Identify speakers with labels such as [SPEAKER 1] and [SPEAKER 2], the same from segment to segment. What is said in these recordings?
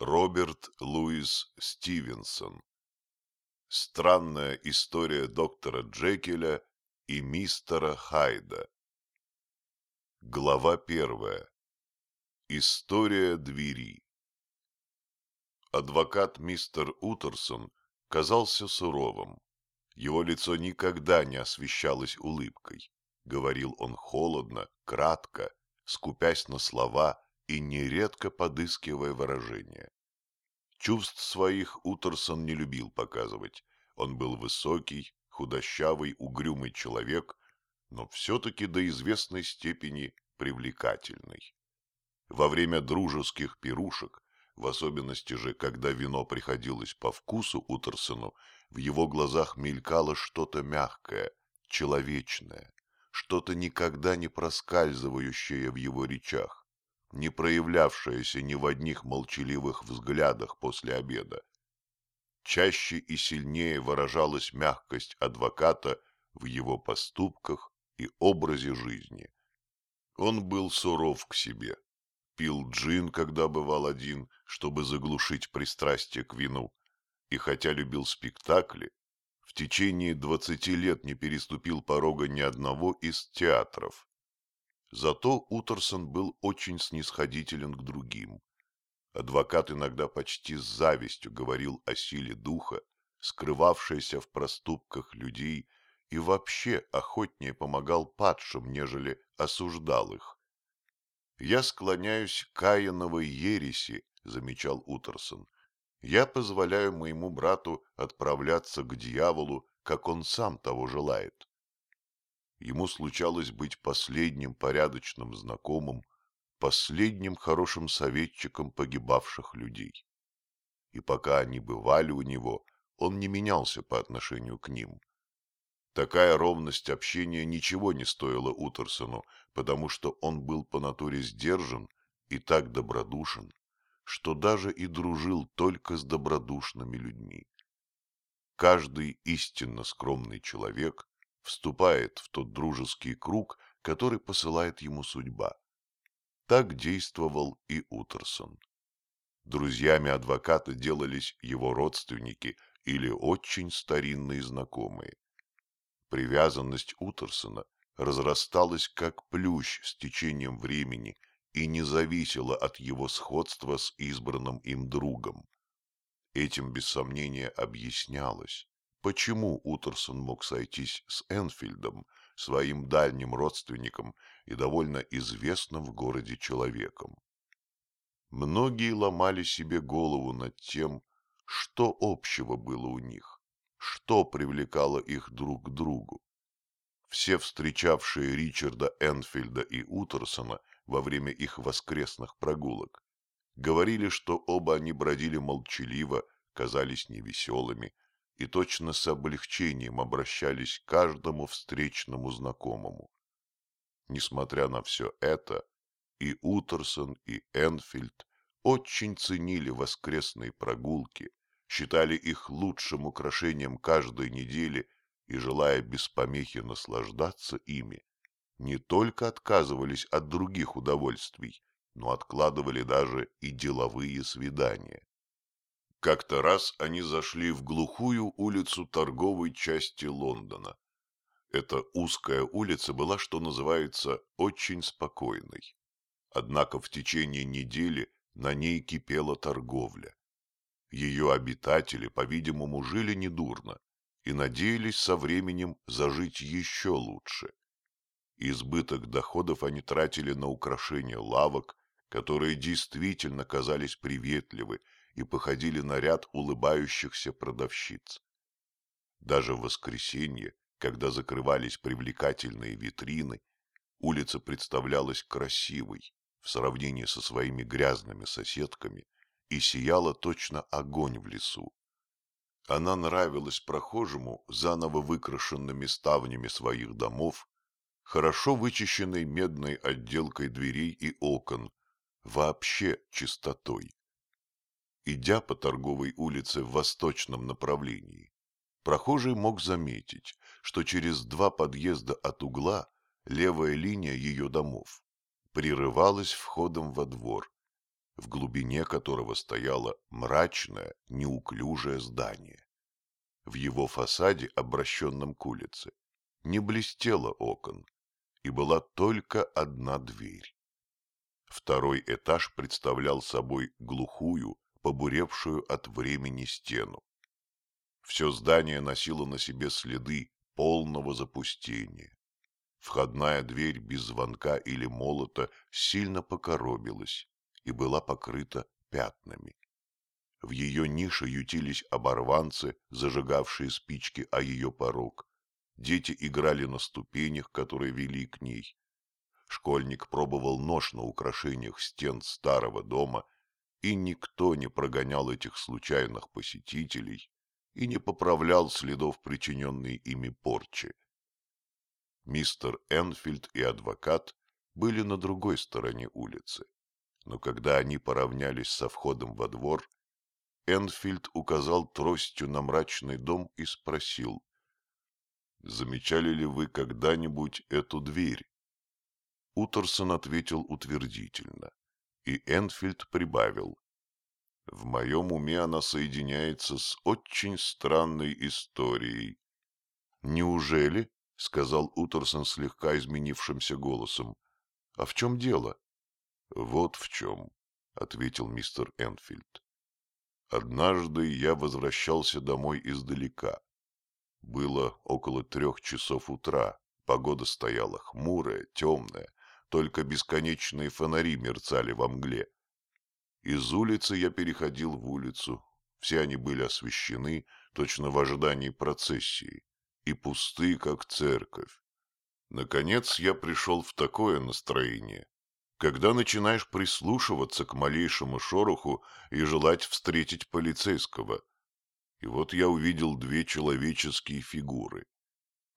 [SPEAKER 1] Роберт Луис Стивенсон. Странная история доктора Джекеля и мистера Хайда. Глава первая. История двери. Адвокат мистер Утерсон казался суровым. Его лицо никогда не освещалось улыбкой. Говорил он холодно, кратко, скупясь на слова и нередко подыскивая выражения. Чувств своих Утерсон не любил показывать. Он был высокий, худощавый, угрюмый человек, но все-таки до известной степени привлекательный. Во время дружеских пирушек, в особенности же, когда вино приходилось по вкусу Утерсону, в его глазах мелькало что-то мягкое, человечное, что-то никогда не проскальзывающее в его речах не проявлявшаяся ни в одних молчаливых взглядах после обеда. Чаще и сильнее выражалась мягкость адвоката в его поступках и образе жизни. Он был суров к себе, пил джин, когда бывал один, чтобы заглушить пристрастие к вину, и хотя любил спектакли, в течение двадцати лет не переступил порога ни одного из театров, Зато Утерсон был очень снисходителен к другим. Адвокат иногда почти с завистью говорил о силе духа, скрывавшейся в проступках людей, и вообще охотнее помогал падшим, нежели осуждал их. «Я склоняюсь к Каиновой ереси», — замечал Утерсон. «Я позволяю моему брату отправляться к дьяволу, как он сам того желает ему случалось быть последним порядочным знакомым, последним хорошим советчиком погибавших людей. И пока они бывали у него, он не менялся по отношению к ним. Такая ровность общения ничего не стоила Утерсону, потому что он был по натуре сдержан и так добродушен, что даже и дружил только с добродушными людьми. Каждый истинно скромный человек вступает в тот дружеский круг, который посылает ему судьба. Так действовал и Утерсон. Друзьями адвоката делались его родственники или очень старинные знакомые. Привязанность Утерсона разрасталась как плющ с течением времени и не зависела от его сходства с избранным им другом. Этим, без сомнения, объяснялось, почему Утерсон мог сойтись с Энфильдом, своим дальним родственником и довольно известным в городе человеком. Многие ломали себе голову над тем, что общего было у них, что привлекало их друг к другу. Все встречавшие Ричарда Энфильда и Утерсона во время их воскресных прогулок говорили, что оба они бродили молчаливо, казались невеселыми, и точно с облегчением обращались к каждому встречному знакомому. Несмотря на все это, и Утерсон, и Энфильд очень ценили воскресные прогулки, считали их лучшим украшением каждой недели и, желая без помехи наслаждаться ими, не только отказывались от других удовольствий, но откладывали даже и деловые свидания. Как-то раз они зашли в глухую улицу торговой части Лондона. Эта узкая улица была, что называется, очень спокойной. Однако в течение недели на ней кипела торговля. Ее обитатели, по-видимому, жили недурно и надеялись со временем зажить еще лучше. Избыток доходов они тратили на украшение лавок, которые действительно казались приветливы и походили на ряд улыбающихся продавщиц. Даже в воскресенье, когда закрывались привлекательные витрины, улица представлялась красивой в сравнении со своими грязными соседками и сияла точно огонь в лесу. Она нравилась прохожему заново выкрашенными ставнями своих домов, хорошо вычищенной медной отделкой дверей и окон, вообще чистотой. Идя по торговой улице в восточном направлении, прохожий мог заметить, что через два подъезда от угла левая линия ее домов прерывалась входом во двор. в глубине которого стояло мрачное, неуклюжее здание. В его фасаде, обращенном к улице, не блестело окон, и была только одна дверь. Второй этаж представлял собой глухую, побуревшую от времени стену. Все здание носило на себе следы полного запустения. Входная дверь без звонка или молота сильно покоробилась и была покрыта пятнами. В ее нише ютились оборванцы, зажигавшие спички о ее порог. Дети играли на ступенях, которые вели к ней. Школьник пробовал нож на украшениях стен старого дома, и никто не прогонял этих случайных посетителей и не поправлял следов причиненной ими порчи. Мистер Энфилд и адвокат были на другой стороне улицы, но когда они поравнялись со входом во двор, Энфилд указал тростью на мрачный дом и спросил, «Замечали ли вы когда-нибудь эту дверь?» Утерсон ответил утвердительно, и Энфилд прибавил, «В моем уме она соединяется с очень странной историей». «Неужели?» — сказал Утерсон слегка изменившимся голосом. «А в чем дело?» «Вот в чем», — ответил мистер Энфилд. Однажды я возвращался домой издалека. Было около трех часов утра, погода стояла хмурая, темная, только бесконечные фонари мерцали во мгле. Из улицы я переходил в улицу, все они были освещены, точно в ожидании процессии, и пусты, как церковь. Наконец я пришел в такое настроение, когда начинаешь прислушиваться к малейшему шороху и желать встретить полицейского. И вот я увидел две человеческие фигуры.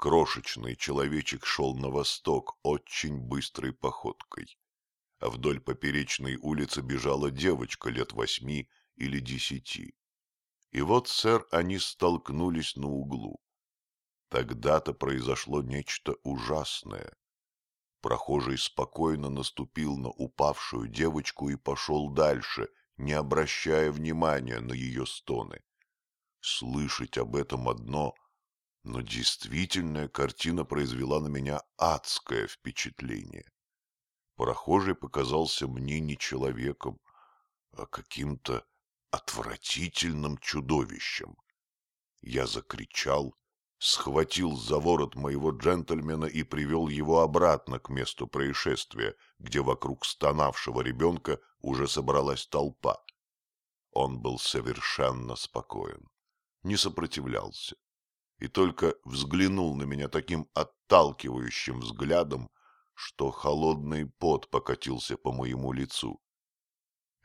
[SPEAKER 1] Крошечный человечек шел на восток очень быстрой походкой, а вдоль поперечной улицы бежала девочка лет восьми или десяти. И вот, сэр, они столкнулись на углу. Тогда-то произошло нечто ужасное. Прохожий спокойно наступил на упавшую девочку и пошел дальше, не обращая внимания на ее стоны. Слышать об этом одно, но действительная картина произвела на меня адское впечатление. Прохожий показался мне не человеком, а каким-то отвратительным чудовищем. Я закричал схватил за ворот моего джентльмена и привел его обратно к месту происшествия, где вокруг стонавшего ребенка уже собралась толпа. Он был совершенно спокоен, не сопротивлялся и только взглянул на меня таким отталкивающим взглядом, что холодный пот покатился по моему лицу.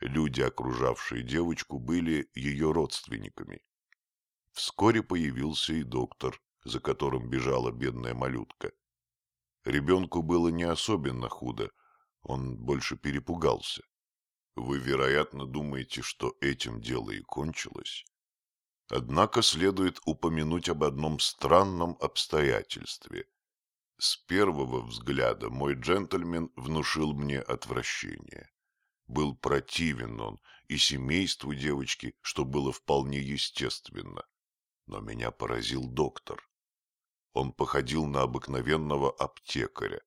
[SPEAKER 1] Люди, окружавшие девочку, были ее родственниками. Вскоре появился и доктор, за которым бежала бедная малютка. Ребенку было не особенно худо, он больше перепугался. Вы, вероятно, думаете, что этим дело и кончилось. Однако следует упомянуть об одном странном обстоятельстве. С первого взгляда мой джентльмен внушил мне отвращение. Был противен он и семейству девочки, что было вполне естественно. Но меня поразил доктор он походил на обыкновенного аптекаря.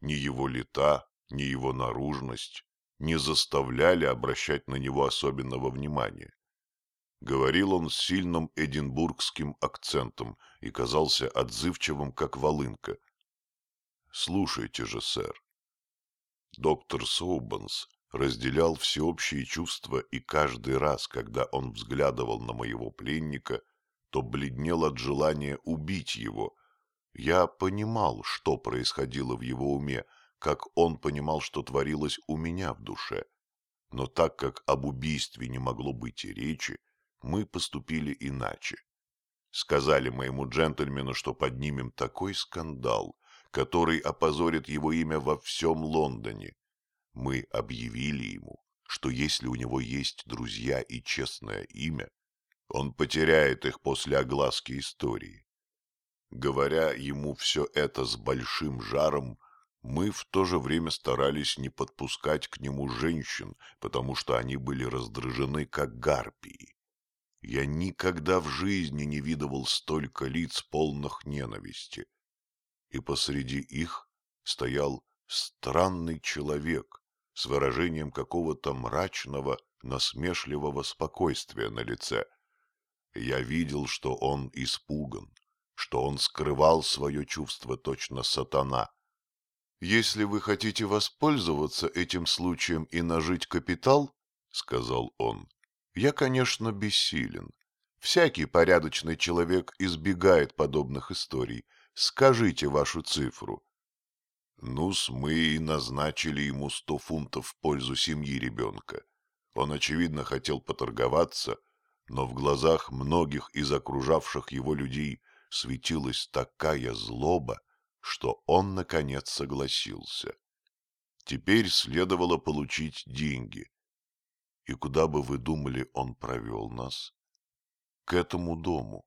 [SPEAKER 1] Ни его лета, ни его наружность не заставляли обращать на него особенного внимания. Говорил он с сильным эдинбургским акцентом и казался отзывчивым, как волынка. «Слушайте же, сэр». Доктор Соубанс разделял всеобщие чувства, и каждый раз, когда он взглядывал на моего пленника, то бледнел от желания убить его. Я понимал, что происходило в его уме, как он понимал, что творилось у меня в душе. Но так как об убийстве не могло быть и речи, мы поступили иначе. Сказали моему джентльмену, что поднимем такой скандал, который опозорит его имя во всем Лондоне. Мы объявили ему, что если у него есть друзья и честное имя, он потеряет их после огласки истории. Говоря ему все это с большим жаром, Мы в то же время старались не подпускать к нему женщин, потому что они были раздражены, как гарпии. Я никогда в жизни не видывал столько лиц, полных ненависти. И посреди их стоял странный человек с выражением какого-то мрачного, насмешливого спокойствия на лице. Я видел, что он испуган, что он скрывал свое чувство точно сатана. «Если вы хотите воспользоваться этим случаем и нажить капитал, — сказал он, — я, конечно, бессилен. Всякий порядочный человек избегает подобных историй. Скажите вашу цифру. Ну-с, мы и назначили ему сто фунтов в пользу семьи ребенка. Он, очевидно, хотел поторговаться, но в глазах многих из окружавших его людей светилась такая злоба, что он, наконец, согласился. Теперь следовало получить деньги. И куда бы вы думали, он провел нас? К этому дому,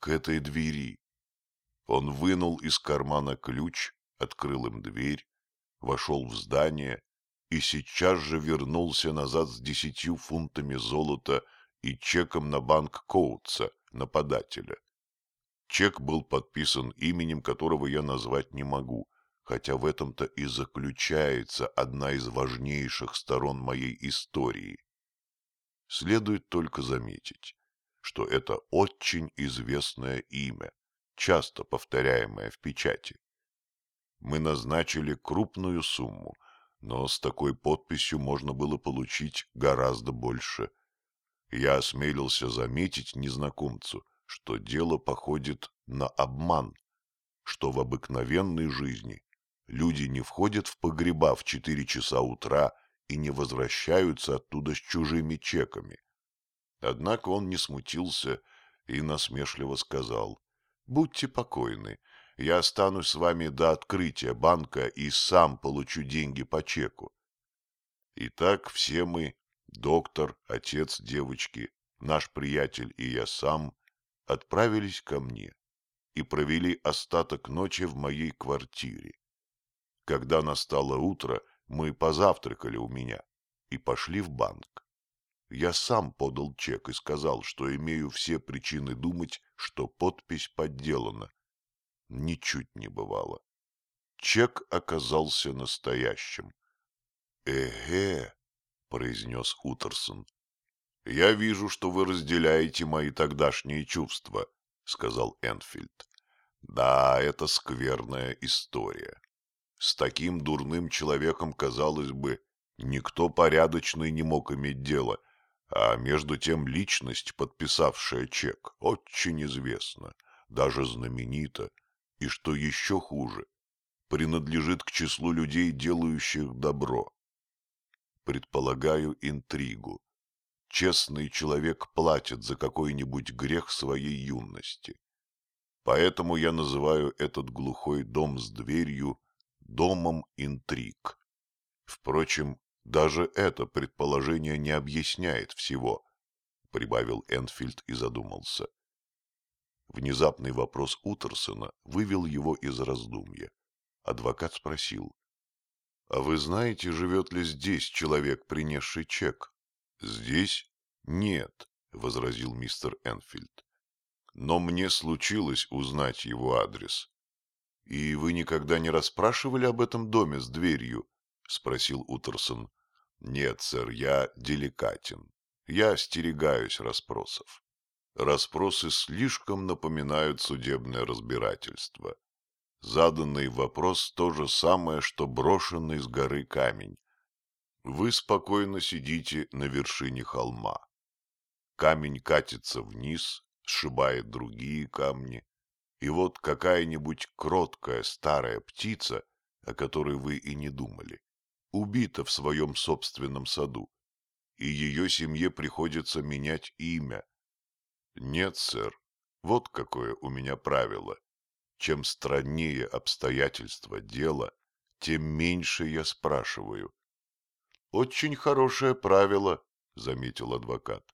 [SPEAKER 1] к этой двери. Он вынул из кармана ключ, открыл им дверь, вошел в здание и сейчас же вернулся назад с десятью фунтами золота и чеком на банк Коутса, нападателя. Чек был подписан именем, которого я назвать не могу, хотя в этом-то и заключается одна из важнейших сторон моей истории. Следует только заметить, что это очень известное имя, часто повторяемое в печати. Мы назначили крупную сумму, но с такой подписью можно было получить гораздо больше. Я осмелился заметить незнакомцу, что дело походит на обман, что в обыкновенной жизни люди не входят в погреба в четыре часа утра и не возвращаются оттуда с чужими чеками. Однако он не смутился и насмешливо сказал, «Будьте покойны, я останусь с вами до открытия банка и сам получу деньги по чеку». Итак, все мы, доктор, отец девочки, наш приятель и я сам, отправились ко мне и провели остаток ночи в моей квартире. Когда настало утро, мы позавтракали у меня и пошли в банк. Я сам подал чек и сказал, что имею все причины думать, что подпись подделана. Ничуть не бывало. Чек оказался настоящим. «Эге», — произнес Утерсон, «Я вижу, что вы разделяете мои тогдашние чувства», — сказал Энфильд. «Да, это скверная история. С таким дурным человеком, казалось бы, никто порядочный не мог иметь дело, а между тем личность, подписавшая чек, очень известна, даже знаменита, и, что еще хуже, принадлежит к числу людей, делающих добро. Предполагаю интригу, честный человек платит за какой-нибудь грех своей юности. Поэтому я называю этот глухой дом с дверью домом интриг. Впрочем, даже это предположение не объясняет всего, — прибавил Энфильд и задумался. Внезапный вопрос Утерсона вывел его из раздумья. Адвокат спросил. — А вы знаете, живет ли здесь человек, принесший чек? «Здесь? Нет», — возразил мистер Энфилд. «Но мне случилось узнать его адрес». «И вы никогда не расспрашивали об этом доме с дверью?» — спросил Утерсон. «Нет, сэр, я деликатен. Я остерегаюсь расспросов. Расспросы слишком напоминают судебное разбирательство. Заданный вопрос то же самое, что брошенный с горы камень. Вы спокойно сидите на вершине холма. Камень катится вниз, сшибает другие камни, и вот какая-нибудь кроткая старая птица, о которой вы и не думали, убита в своем собственном саду, и ее семье приходится менять имя. Нет, сэр, вот какое у меня правило. Чем страннее обстоятельства дела, тем меньше я спрашиваю. Очень хорошее правило, заметил адвокат.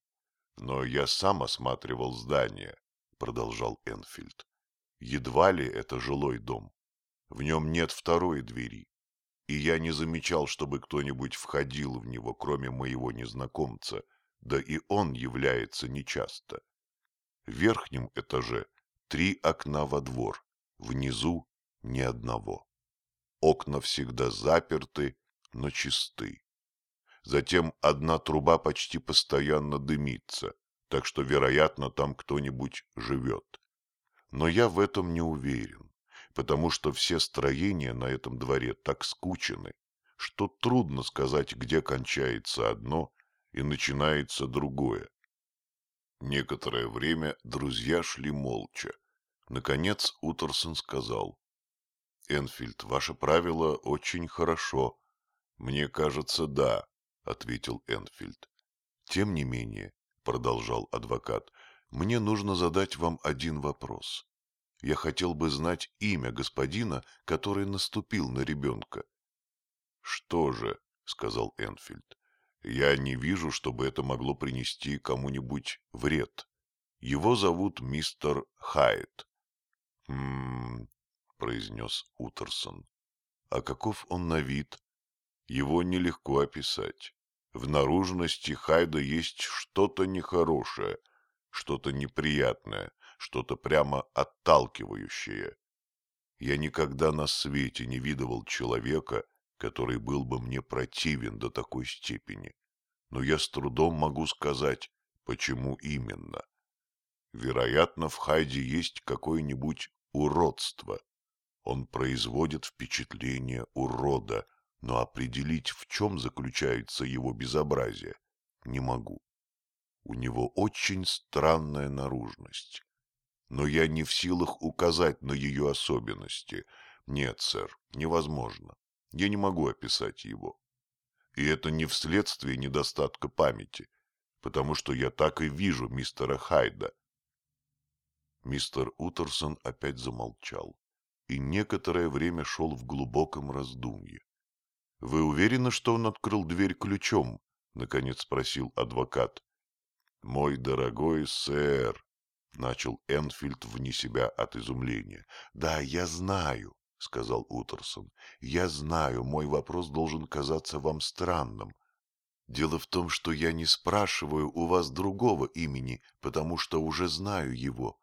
[SPEAKER 1] Но я сам осматривал здание, продолжал Энфильд. Едва ли это жилой дом. В нем нет второй двери, и я не замечал, чтобы кто-нибудь входил в него, кроме моего незнакомца, да и он является нечасто. В верхнем этаже три окна во двор, внизу ни одного. Окна всегда заперты, но чисты. Затем одна труба почти постоянно дымится, так что, вероятно, там кто-нибудь живет. Но я в этом не уверен, потому что все строения на этом дворе так скучены, что трудно сказать, где кончается одно и начинается другое. Некоторое время друзья шли молча. Наконец Утерсон сказал. — Энфильд, ваше правило очень хорошо. — Мне кажется, да, — ответил Энфильд. — Тем не менее, — продолжал адвокат, — мне нужно задать вам один вопрос. Я хотел бы знать имя господина, который наступил на ребенка. — Что же, — сказал Энфильд, — я не вижу, чтобы это могло принести кому-нибудь вред. Его зовут мистер Хайт. «М-м-м», произнес Утерсон. «А каков он на вид? Его нелегко описать. В наружности Хайда есть что-то нехорошее, что-то неприятное, что-то прямо отталкивающее. Я никогда на свете не видывал человека, который был бы мне противен до такой степени. Но я с трудом могу сказать, почему именно. Вероятно, в Хайде есть какое-нибудь уродство. Он производит впечатление урода, но определить, в чем заключается его безобразие, не могу. У него очень странная наружность. Но я не в силах указать на ее особенности. Нет, сэр, невозможно. Я не могу описать его. И это не вследствие недостатка памяти, потому что я так и вижу мистера Хайда, Мистер Утерсон опять замолчал и некоторое время шел в глубоком раздумье. — Вы уверены, что он открыл дверь ключом? — наконец спросил адвокат. — Мой дорогой сэр, — начал Энфильд вне себя от изумления. — Да, я знаю, — сказал Утерсон. — Я знаю, мой вопрос должен казаться вам странным. Дело в том, что я не спрашиваю у вас другого имени, потому что уже знаю его.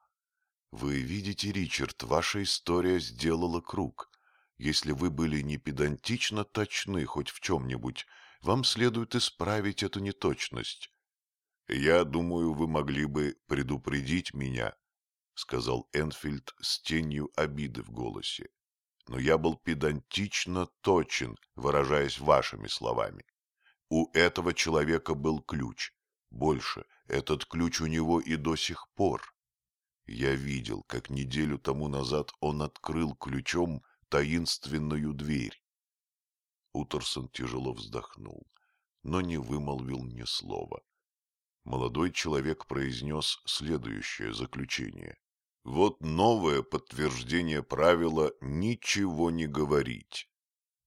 [SPEAKER 1] Вы видите, Ричард, ваша история сделала круг. Если вы были не педантично точны хоть в чем-нибудь, вам следует исправить эту неточность. Я думаю, вы могли бы предупредить меня, — сказал Энфильд с тенью обиды в голосе. Но я был педантично точен, выражаясь вашими словами. У этого человека был ключ. Больше, этот ключ у него и до сих пор. Я видел, как неделю тому назад он открыл ключом таинственную дверь. Утерсон тяжело вздохнул, но не вымолвил ни слова. Молодой человек произнес следующее заключение. Вот новое подтверждение правила «ничего не говорить».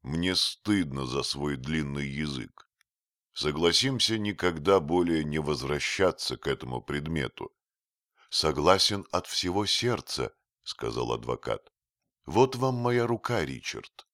[SPEAKER 1] Мне стыдно за свой длинный язык. Согласимся никогда более не возвращаться к этому предмету, согласен от всего сердца, — сказал адвокат. — Вот вам моя рука, Ричард.